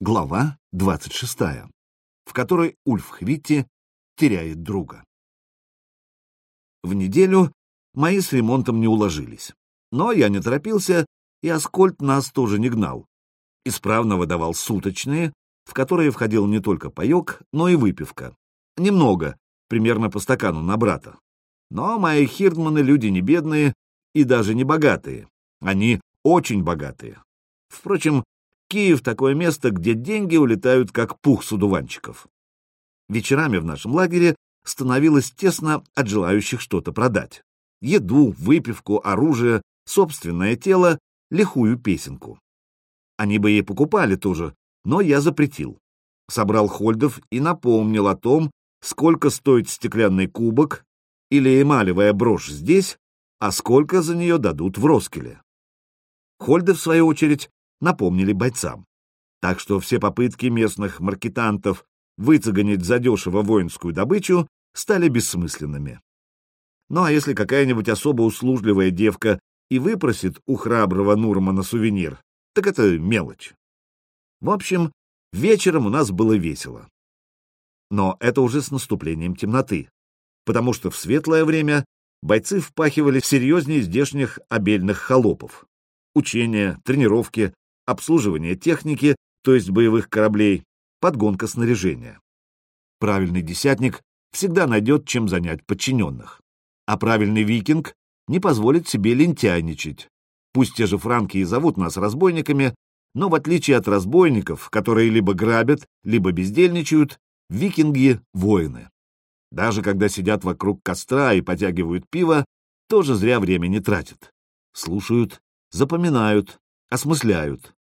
Глава 26, в которой Ульф Хвитти теряет друга. В неделю мои с ремонтом не уложились, но я не торопился, и Аскольд нас тоже не гнал. Исправно выдавал суточные, в которые входил не только паек, но и выпивка. Немного, примерно по стакану на брата. Но мои хирдманы люди не бедные и даже не богатые. Они очень богатые. Впрочем, Киев — такое место, где деньги улетают как пух с удуванчиков. Вечерами в нашем лагере становилось тесно от желающих что-то продать. Еду, выпивку, оружие, собственное тело, лихую песенку. Они бы ей покупали тоже, но я запретил. Собрал хольдов и напомнил о том, сколько стоит стеклянный кубок или эмалевая брошь здесь, а сколько за нее дадут в Роскеле. Хольды, в свою очередь, напомнили бойцам. Так что все попытки местных маркетантов выцеганить задешево воинскую добычу стали бессмысленными. Ну а если какая-нибудь особо услужливая девка и выпросит у храброго Нурмана сувенир, так это мелочь. В общем, вечером у нас было весело. Но это уже с наступлением темноты, потому что в светлое время бойцы впахивали серьезнее здешних обельных холопов. Учения, тренировки, обслуживание техники, то есть боевых кораблей, подгонка снаряжения. Правильный десятник всегда найдет, чем занять подчиненных. А правильный викинг не позволит себе лентяйничать. Пусть те же франки и зовут нас разбойниками, но в отличие от разбойников, которые либо грабят, либо бездельничают, викинги — воины. Даже когда сидят вокруг костра и потягивают пиво, тоже зря время не тратят. Слушают, запоминают, осмысляют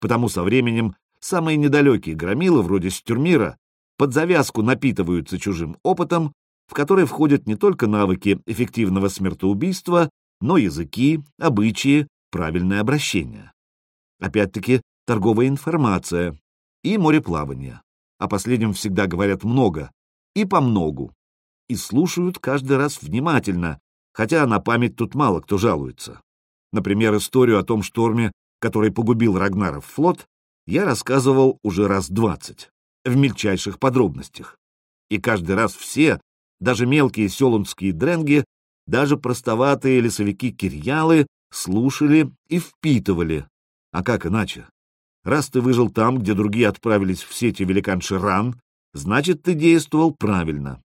потому со временем самые недалекие громилы, вроде Стюрмира, под завязку напитываются чужим опытом, в который входят не только навыки эффективного смертоубийства, но языки, обычаи, правильное обращение. Опять-таки, торговая информация и мореплавание. О последнем всегда говорят много и по многу. И слушают каждый раз внимательно, хотя на память тут мало кто жалуется. Например, историю о том шторме который погубил Рагнаров флот, я рассказывал уже раз двадцать, в мельчайших подробностях. И каждый раз все, даже мелкие селунские дренги, даже простоватые лесовики-кирьялы, слушали и впитывали. А как иначе? Раз ты выжил там, где другие отправились в сети великан Ширан, значит, ты действовал правильно.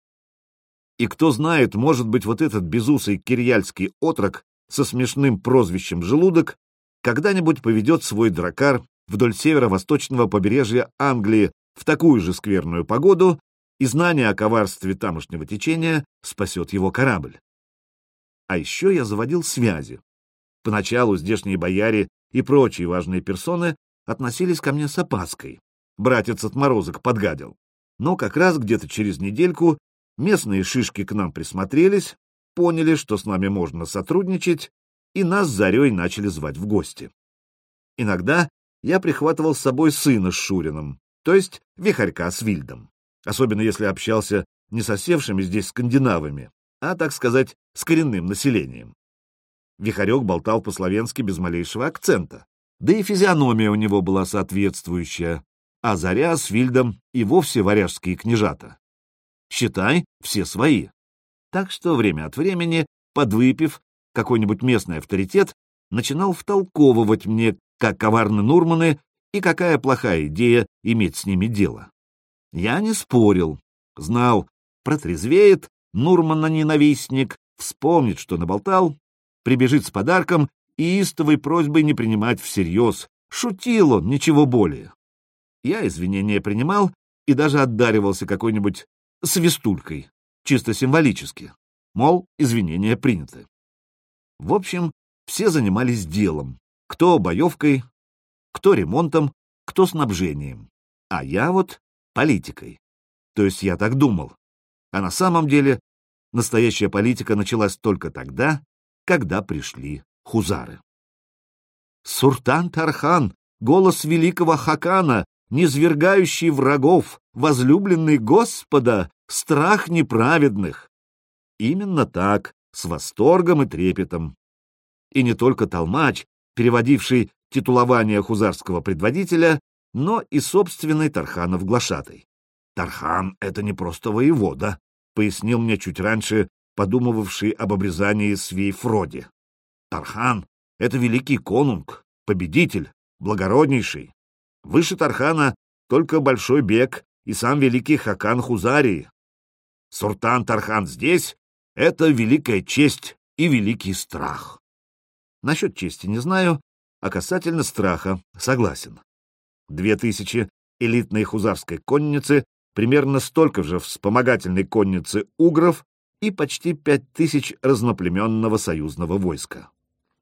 И кто знает, может быть, вот этот безусый кирьяльский отрок со смешным прозвищем «желудок» когда-нибудь поведет свой дракар вдоль северо-восточного побережья Англии в такую же скверную погоду, и знание о коварстве тамошнего течения спасет его корабль. А еще я заводил связи. Поначалу здешние бояре и прочие важные персоны относились ко мне с опаской. Братец отморозок подгадил. Но как раз где-то через недельку местные шишки к нам присмотрелись, поняли, что с нами можно сотрудничать, и нас зарей начали звать в гости. Иногда я прихватывал с собой сына с Шурином, то есть вихарька с Вильдом, особенно если общался не с осевшими здесь скандинавами, а, так сказать, с коренным населением. Вихарек болтал по-словенски без малейшего акцента, да и физиономия у него была соответствующая, а Заря с Вильдом и вовсе варяжские княжата. Считай, все свои. Так что время от времени, подвыпив, какой-нибудь местный авторитет начинал втолковывать мне, как коварны Нурманы и какая плохая идея иметь с ними дело. Я не спорил, знал, протрезвеет, Нурмана-ненавистник, вспомнит, что наболтал, прибежит с подарком и истовой просьбой не принимать всерьез. Шутил он, ничего более. Я извинения принимал и даже отдаривался какой-нибудь свистулькой, чисто символически. Мол, извинения приняты. В общем, все занимались делом. Кто боевкой, кто ремонтом, кто снабжением. А я вот политикой. То есть я так думал. А на самом деле настоящая политика началась только тогда, когда пришли хузары. Суртан Тархан, голос великого Хакана, низвергающий врагов, возлюбленный Господа, страх неправедных. Именно так, с восторгом и трепетом. И не только толмач, переводивший титулование хузарского предводителя, но и собственный Тарханов глашатай. Тархан — это не просто воевода, пояснил мне чуть раньше подумывавший об обрезании свей Фроди. Тархан — это великий конунг, победитель, благороднейший. Выше Тархана только Большой Бег и сам великий Хакан Хузарии. Суртан Тархан здесь — это великая честь и великий страх. Насчет чести не знаю, а касательно страха согласен. Две тысячи элитной хузарской конницы, примерно столько же вспомогательной конницы угров и почти пять тысяч разноплеменного союзного войска.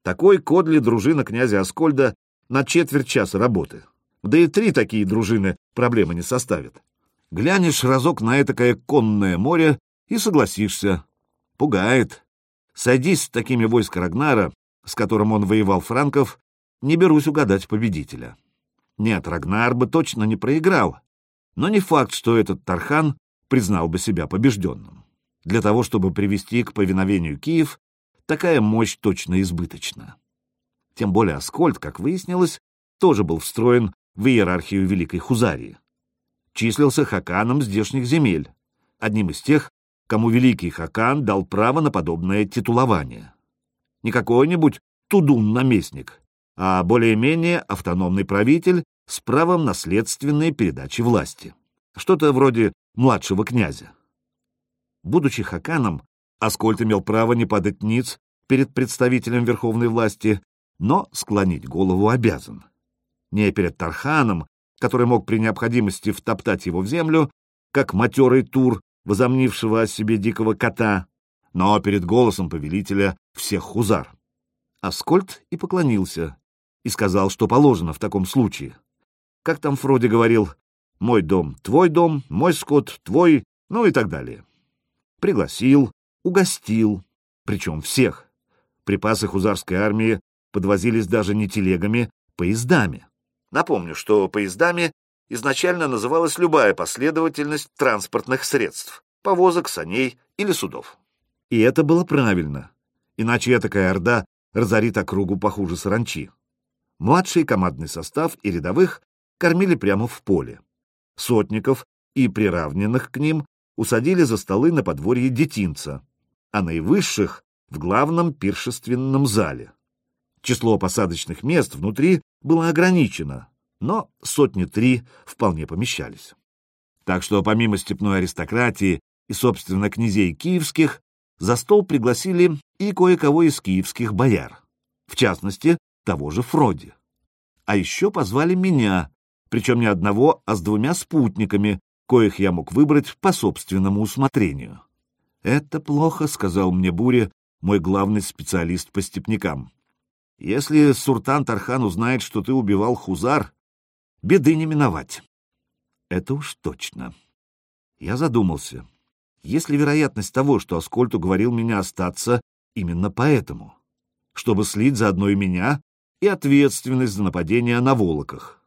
Такой кодли дружина князя Аскольда на четверть часа работы. Да и три такие дружины проблемы не составят. Глянешь разок на этакое конное море и согласишься. Пугает. Садись с такими войска Рагнара, с которым он воевал франков, не берусь угадать победителя. Нет, Рагнар бы точно не проиграл, но не факт, что этот Тархан признал бы себя побежденным. Для того, чтобы привести к повиновению Киев, такая мощь точно избыточна. Тем более Аскольд, как выяснилось, тоже был встроен в иерархию Великой Хузарии числился хаканом здешних земель, одним из тех, кому великий хакан дал право на подобное титулование. Не какой-нибудь тудун-наместник, а более-менее автономный правитель с правом наследственной передачи власти. Что-то вроде младшего князя. Будучи хаканом, Аскольд имел право не падать ниц перед представителем верховной власти, но склонить голову обязан. Не перед Тарханом который мог при необходимости втоптать его в землю, как матерый тур, возомнившего о себе дикого кота, но перед голосом повелителя всех хузар. Аскольд и поклонился, и сказал, что положено в таком случае. Как там Фроди говорил, «Мой дом — твой дом, мой скот — твой», ну и так далее. Пригласил, угостил, причем всех. Припасы хузарской армии подвозились даже не телегами, поездами. Напомню, что поездами изначально называлась любая последовательность транспортных средств, повозок, саней или судов. И это было правильно, иначе такая орда разорит округу похуже саранчи. Младший командный состав и рядовых кормили прямо в поле. Сотников и приравненных к ним усадили за столы на подворье детинца, а наивысших — в главном пиршественном зале. Число посадочных мест внутри было ограничено, но сотни три вполне помещались. Так что помимо степной аристократии и, собственно, князей киевских, за стол пригласили и кое-кого из киевских бояр, в частности, того же Фроди. А еще позвали меня, причем не одного, а с двумя спутниками, коих я мог выбрать по собственному усмотрению. «Это плохо», — сказал мне Буря, мой главный специалист по степнякам. Если Суртан Тархан узнает, что ты убивал Хузар, беды не миновать. Это уж точно. Я задумался. Есть ли вероятность того, что Аскольд уговорил меня остаться именно поэтому? Чтобы слить заодно и меня, и ответственность за нападение на Волоках?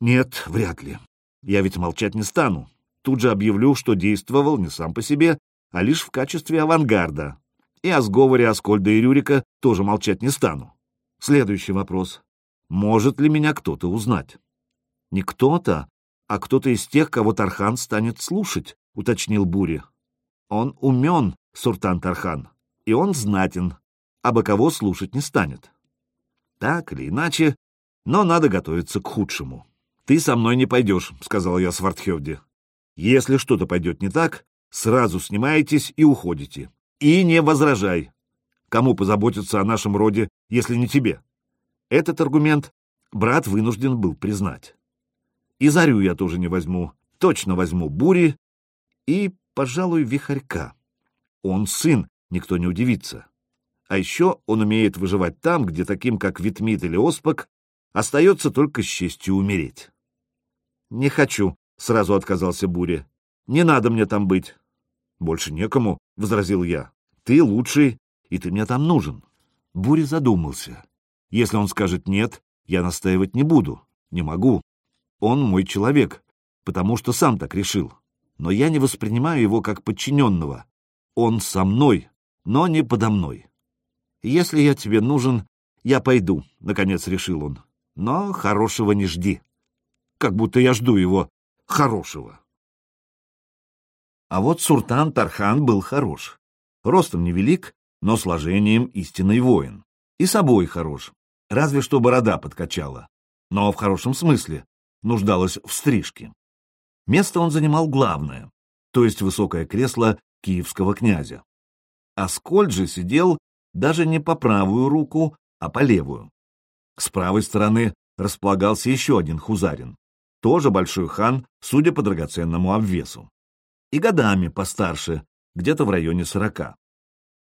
Нет, вряд ли. Я ведь молчать не стану. Тут же объявлю, что действовал не сам по себе, а лишь в качестве авангарда, и о сговоре Аскольда и Рюрика тоже молчать не стану. Следующий вопрос. Может ли меня кто-то узнать? Не кто-то, а кто-то из тех, кого Тархан станет слушать, уточнил Бури. Он умен, Суртан Тархан, и он знатен, а кого слушать не станет. Так или иначе, но надо готовиться к худшему. «Ты со мной не пойдешь», — сказал я Свартхевде. «Если что-то пойдет не так, сразу снимаетесь и уходите. И не возражай. Кому позаботиться о нашем роде, если не тебе? Этот аргумент брат вынужден был признать. И зарю я тоже не возьму. Точно возьму бури и, пожалуй, вихарька. Он сын, никто не удивится. А еще он умеет выживать там, где таким, как Витмит или Оспак, остается только с честью умереть. «Не хочу», — сразу отказался Буря. «Не надо мне там быть». «Больше некому», — возразил я. «Ты лучший, и ты мне там нужен». Буря задумался. «Если он скажет «нет», я настаивать не буду, не могу. Он мой человек, потому что сам так решил. Но я не воспринимаю его как подчиненного. Он со мной, но не подо мной. Если я тебе нужен, я пойду, — наконец решил он. Но хорошего не жди. как будто я жду его хорошего. А вот Суртан Тархан был хорош. Ростом невелик, но сложением истинный воин. И собой хорош, разве что борода подкачала. Но в хорошем смысле, нуждалась в стрижке. Место он занимал главное, то есть высокое кресло киевского князя. Аскольд же сидел даже не по правую руку, а по левую. С правой стороны располагался еще один хузарин, тоже большой хан, судя по драгоценному обвесу. И годами постарше, где-то в районе сорока.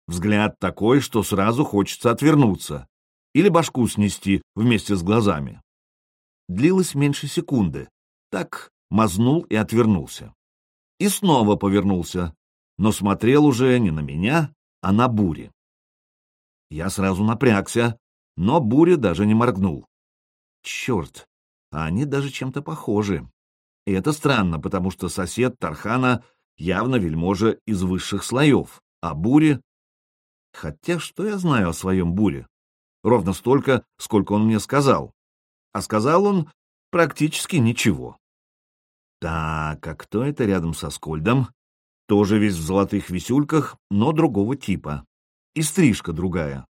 Взгляд такой, что сразу хочется отвернуться или башку снести вместе с глазами. Длилось меньше секунды. Так мазнул и отвернулся. И снова повернулся, но смотрел уже не на меня, а на бури. Я сразу напрягся, но буря даже не моргнул. Черт, а они даже чем-то похожи. И это странно, потому что сосед Тархана явно вельможа из высших слоев, а бури... Хотя что я знаю о своем буре? Ровно столько, сколько он мне сказал. А сказал он практически ничего. Так, а кто это рядом со Скольдом? Тоже весь в золотых висюльках, но другого типа. И стрижка другая.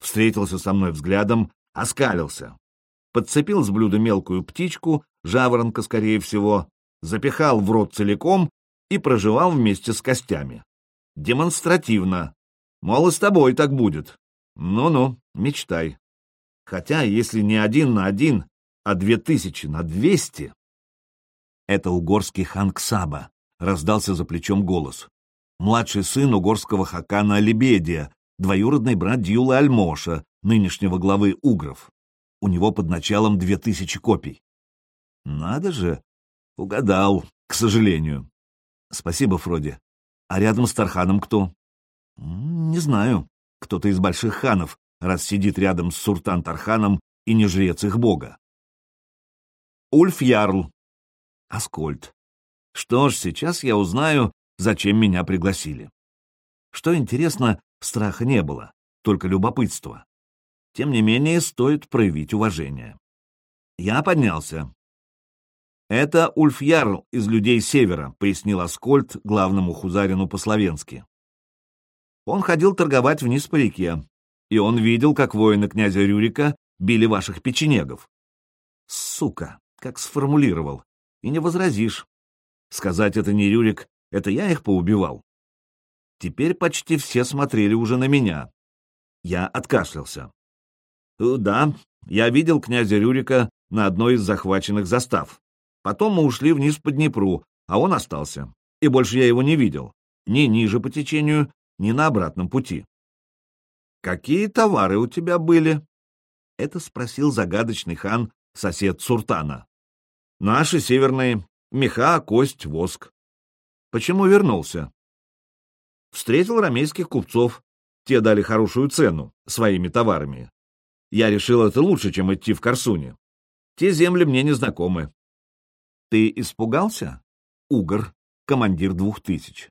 Встретился со мной взглядом, оскалился. Подцепил с блюда мелкую птичку, жаворонка, скорее всего, запихал в рот целиком и проживал вместе с костями. Демонстративно. Мол, и с тобой так будет. Ну-ну, мечтай. Хотя, если не один на один, а две тысячи на двести... Это угорский хан Ксаба, раздался за плечом голос. Младший сын угорского хакана Лебедия, двоюродный брат Дьюла Альмоша, нынешнего главы угров. У него под началом две тысячи копий. Надо же, угадал, к сожалению. Спасибо, Фроди. А рядом с Тарханом кто? Не знаю. Кто-то из больших ханов, раз сидит рядом с Суртан Тарханом и не жрец их бога. Ульф Ярл. Аскольд. Что ж, сейчас я узнаю, зачем меня пригласили. Что интересно, страха не было, только любопытство. Тем не менее, стоит проявить уважение. Я поднялся. «Это Ульф Ярл из людей Севера», — пояснил Аскольд главному хузарину по-словенски. Он ходил торговать вниз по реке, и он видел, как воины князя Рюрика били ваших печенегов. Сука, как сформулировал. И не возразишь. Сказать это не Рюрик, это я их поубивал. Теперь почти все смотрели уже на меня. Я откашлялся. «Э, да, я видел князя Рюрика на одной из захваченных застав. Потом мы ушли вниз по Днепру, а он остался. И больше я его не видел. Ни ниже по течению, ни на обратном пути. «Какие товары у тебя были?» — это спросил загадочный хан, сосед Суртана. «Наши северные. Меха, кость, воск». «Почему вернулся?» «Встретил рамейских купцов. Те дали хорошую цену своими товарами. Я решил, это лучше, чем идти в Корсуне. Те земли мне не знакомы». «Ты испугался?» «Угор, командир двух тысяч.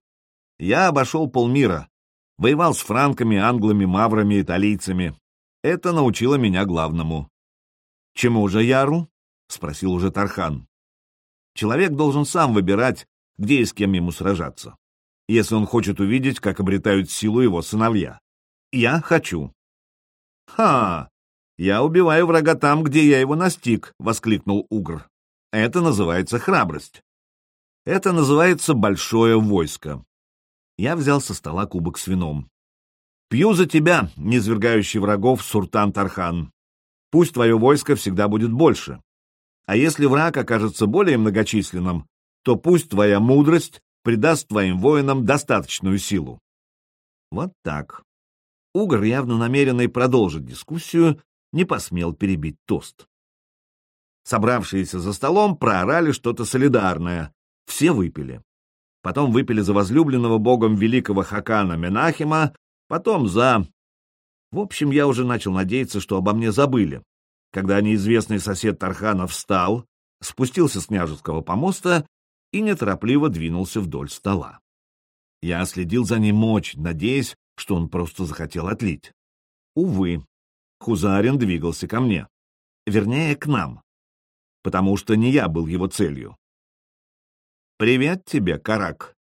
Я обошел полмира, Воевал с франками, англами, маврами, италийцами. Это научило меня главному. «Чему же Яру?» — спросил уже Тархан. «Человек должен сам выбирать, где и с кем ему сражаться, если он хочет увидеть, как обретают силу его сыновья. Я хочу». «Ха! Я убиваю врага там, где я его настиг!» — воскликнул Угр. «Это называется храбрость. Это называется большое войско. Я взял со стола кубок с вином. «Пью за тебя, низвергающий врагов Суртан Тархан. Пусть твое войско всегда будет больше. А если враг окажется более многочисленным, то пусть твоя мудрость придаст твоим воинам достаточную силу». Вот так. Угор, явно намеренный продолжить дискуссию, не посмел перебить тост. Собравшиеся за столом проорали что-то солидарное. Все выпили потом выпили за возлюбленного богом великого Хакана Менахима, потом за... В общем, я уже начал надеяться, что обо мне забыли. Когда неизвестный сосед Тархана встал, спустился с княжеского помоста и неторопливо двинулся вдоль стола. Я следил за ним очень, надеясь, что он просто захотел отлить. Увы, Хузарин двигался ко мне. Вернее, к нам. потому что не я был его целью. «Привет тебе, Карак!»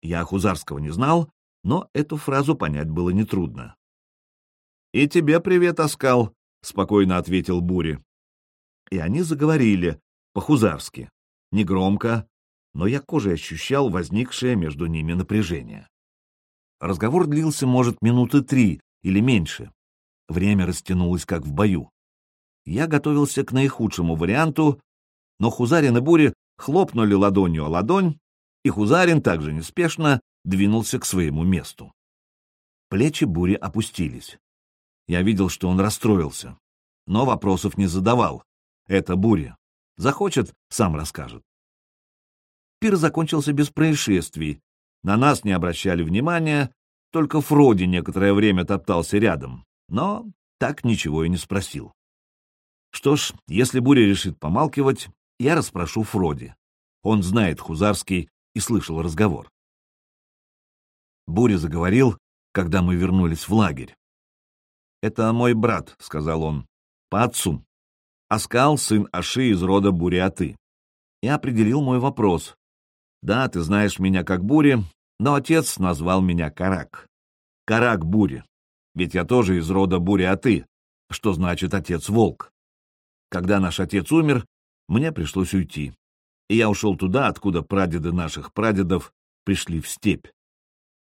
Я Хузарского не знал, но эту фразу понять было нетрудно. «И тебе привет, Оскал!» — спокойно ответил Бури. И они заговорили по-хузарски, негромко, но я кожей ощущал возникшее между ними напряжение. Разговор длился, может, минуты три или меньше. Время растянулось, как в бою. Я готовился к наихудшему варианту, но Хузарин и Бури хлопнули ладонью о ладонь, и Хузарин также неспешно двинулся к своему месту. Плечи Бури опустились. Я видел, что он расстроился, но вопросов не задавал. Это Бури. Захочет — сам расскажет. Пир закончился без происшествий. На нас не обращали внимания, только Фроди некоторое время топтался рядом, но так ничего и не спросил. Что ж, если Буря решит помалкивать, я расспрошу Фроди. Он знает Хузарский и слышал разговор. Буря заговорил, когда мы вернулись в лагерь. «Это мой брат», — сказал он, — «по отцу. Аскал — сын Аши из рода Буриаты. И определил мой вопрос. Да, ты знаешь меня как Бури, но отец назвал меня Карак. Карак Бури. Ведь я тоже из рода Буриаты, что значит отец-волк. Когда наш отец умер, мне пришлось уйти. И я ушел туда, откуда прадеды наших прадедов пришли в степь.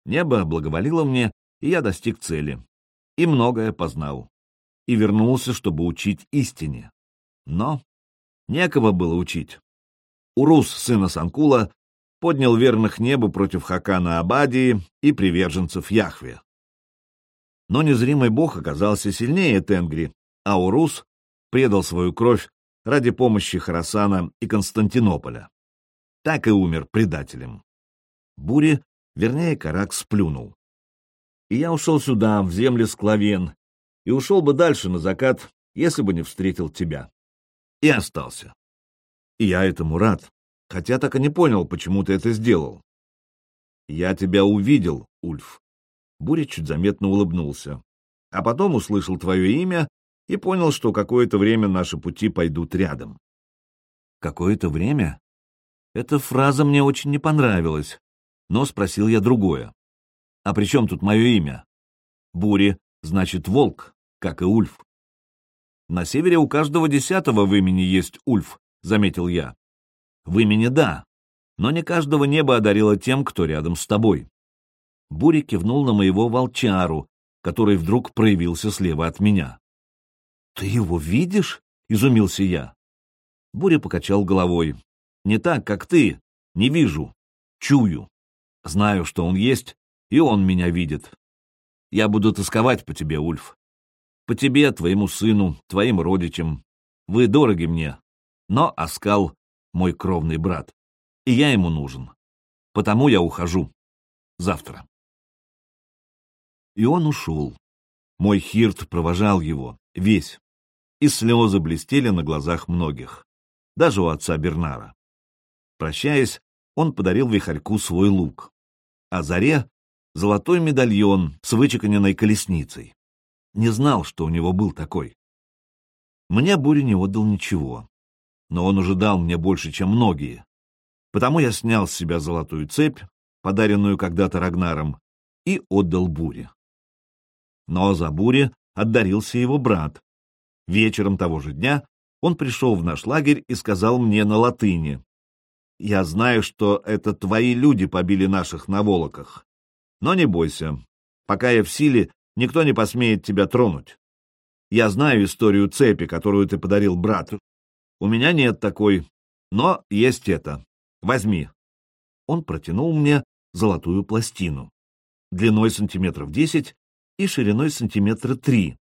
Небо благоволило мне, и я достиг цели. И многое познал. И вернулся, чтобы учить истине. Но некого было учить. Урус, сына Санкула, поднял верных небу против Хакана Абадии и приверженцев Яхве. Но незримый бог оказался сильнее Тенгри, а Урус предал свою кровь ради помощи Харасана и Константинополя. Так и умер предателем. Бури, вернее, Карак сплюнул. И я ушел сюда, в земли Склавен, и ушел бы дальше на закат, если бы не встретил тебя. И остался. И я этому рад, хотя так и не понял, почему ты это сделал. Я тебя увидел, Ульф. Буря чуть заметно улыбнулся. А потом услышал твое имя и понял, что какое-то время наши пути пойдут рядом. Какое-то время? Эта фраза мне очень не понравилась, но спросил я другое. А при чем тут мое имя? Бури значит волк, как и Ульф. На севере у каждого десятого в имени есть Ульф, заметил я. В имени да, но не каждого небо одарило тем, кто рядом с тобой. Бури кивнул на моего волчару, который вдруг проявился слева от меня. «Ты его видишь?» — изумился я. Буря покачал головой. «Не так, как ты. Не вижу. Чую. Знаю, что он есть, и он меня видит. Я буду тосковать по тебе, Ульф. По тебе, твоему сыну, твоим родичам. Вы дороги мне. Но Аскал — мой кровный брат, и я ему нужен. Потому я ухожу. Завтра». И он ушел. Мой Хирт провожал его, весь и слезы блестели на глазах многих, даже у отца Бернара. Прощаясь, он подарил Вихарьку свой лук, а Заре — золотой медальон с вычеканенной колесницей. Не знал, что у него был такой. Мне Буря не отдал ничего, но он уже дал мне больше, чем многие. Потому я снял с себя золотую цепь, подаренную когда-то Рагнаром, и отдал Буре. Но за Буре отдарился его брат, Вечером того же дня он пришел в наш лагерь и сказал мне на латыни. «Я знаю, что это твои люди побили наших на волоках. Но не бойся. Пока я в силе, никто не посмеет тебя тронуть. Я знаю историю цепи, которую ты подарил брату. У меня нет такой, но есть это. Возьми». Он протянул мне золотую пластину, длиной сантиметров десять и шириной сантиметра три,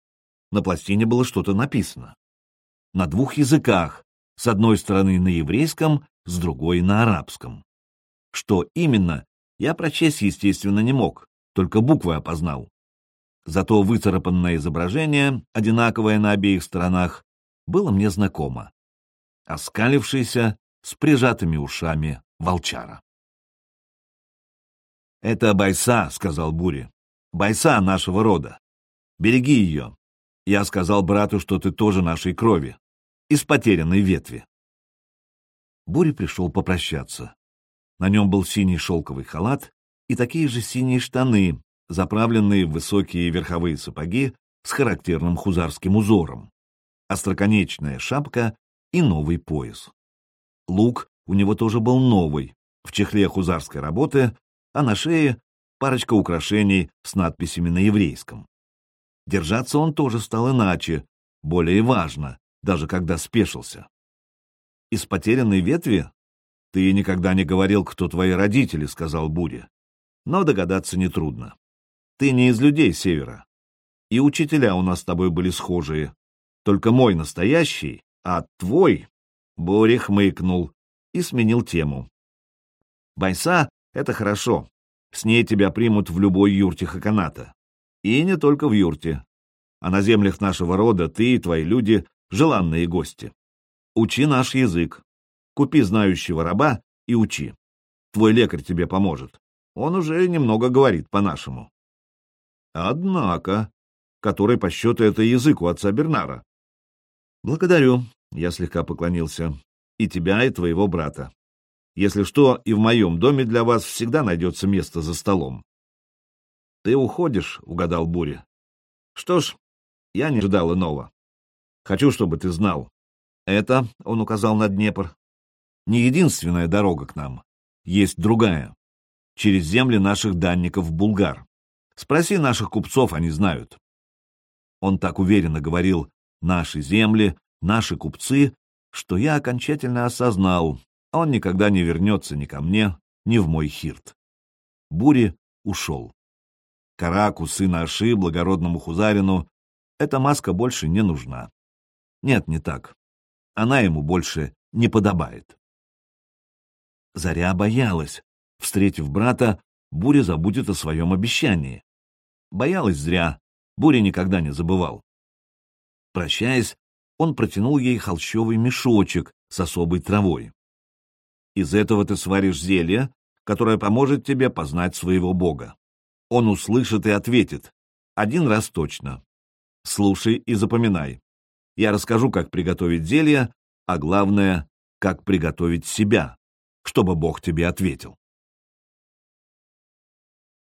на пластине было что-то написано. На двух языках, с одной стороны на еврейском, с другой на арабском. Что именно, я прочесть, естественно, не мог, только буквы опознал. Зато выцарапанное изображение, одинаковое на обеих сторонах, было мне знакомо. Оскалившийся, с прижатыми ушами волчара. «Это Байса», — сказал Бури. «Байса нашего рода. Береги ее. Я сказал брату, что ты тоже нашей крови. из потерянной ветви. Буря пришел попрощаться. На нем был синий шелковый халат и такие же синие штаны, заправленные в высокие верховые сапоги с характерным хузарским узором, остроконечная шапка и новый пояс. Лук у него тоже был новый, в чехле хузарской работы, а на шее парочка украшений с надписями на еврейском. Держаться он тоже стал иначе, более важно, даже когда спешился. «Из потерянной ветви? Ты никогда не говорил, кто твои родители», — сказал Буря. «Но догадаться нетрудно. Ты не из людей Севера. И учителя у нас с тобой были схожие. Только мой настоящий, а твой...» Боря хмыкнул и сменил тему. «Байса — это хорошо. С ней тебя примут в любой юрте Хаканата. И не только в юрте. А на землях нашего рода ты и твои люди — желанные гости. Учи наш язык. Купи знающего раба и учи. Твой лекарь тебе поможет. Он уже немного говорит по-нашему. Однако, который по счету это язык у отца Бернара. Благодарю, я слегка поклонился, и тебя, и твоего брата. Если что, и в моем доме для вас всегда найдется место за столом. Ты уходишь, — угадал Буря. Что ж, я не ждал иного. Хочу, чтобы ты знал. Это, — он указал на Днепр, — не единственная дорога к нам. Есть другая. Через земли наших данников булгар. Спроси наших купцов, они знают. Он так уверенно говорил «наши земли», «наши купцы», что я окончательно осознал, он никогда не вернется ни ко мне, ни в мой хирт. Бури ушел. Караку, сына Аши, благородному хузарину, эта маска больше не нужна. Нет, не так. Она ему больше не подобает. Заря боялась. Встретив брата, Буря забудет о своем обещании. Боялась зря, Буря никогда не забывал. Прощаясь, он протянул ей холщовый мешочек с особой травой. Из этого ты сваришь зелье, которое поможет тебе познать своего бога. Он услышит и ответит. Один раз точно. Слушай и запоминай. Я расскажу, как приготовить зелье, а главное, как приготовить себя, чтобы бог тебе ответил.